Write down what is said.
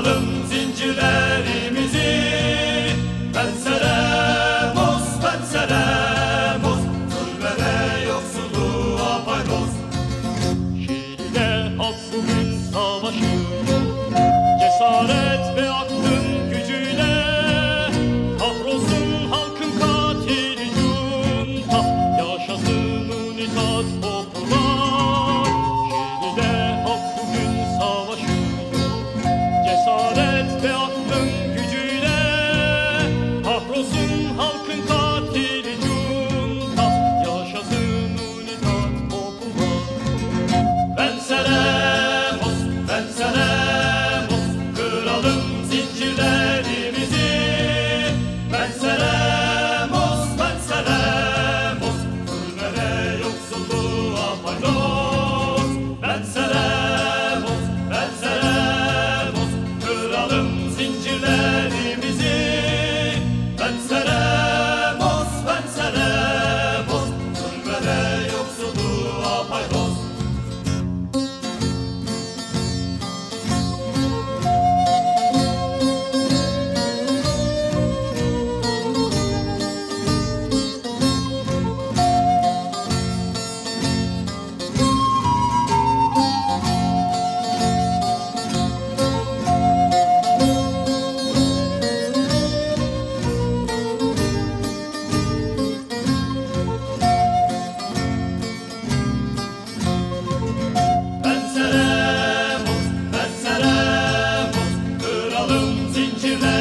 Basalım zincirler. balloons in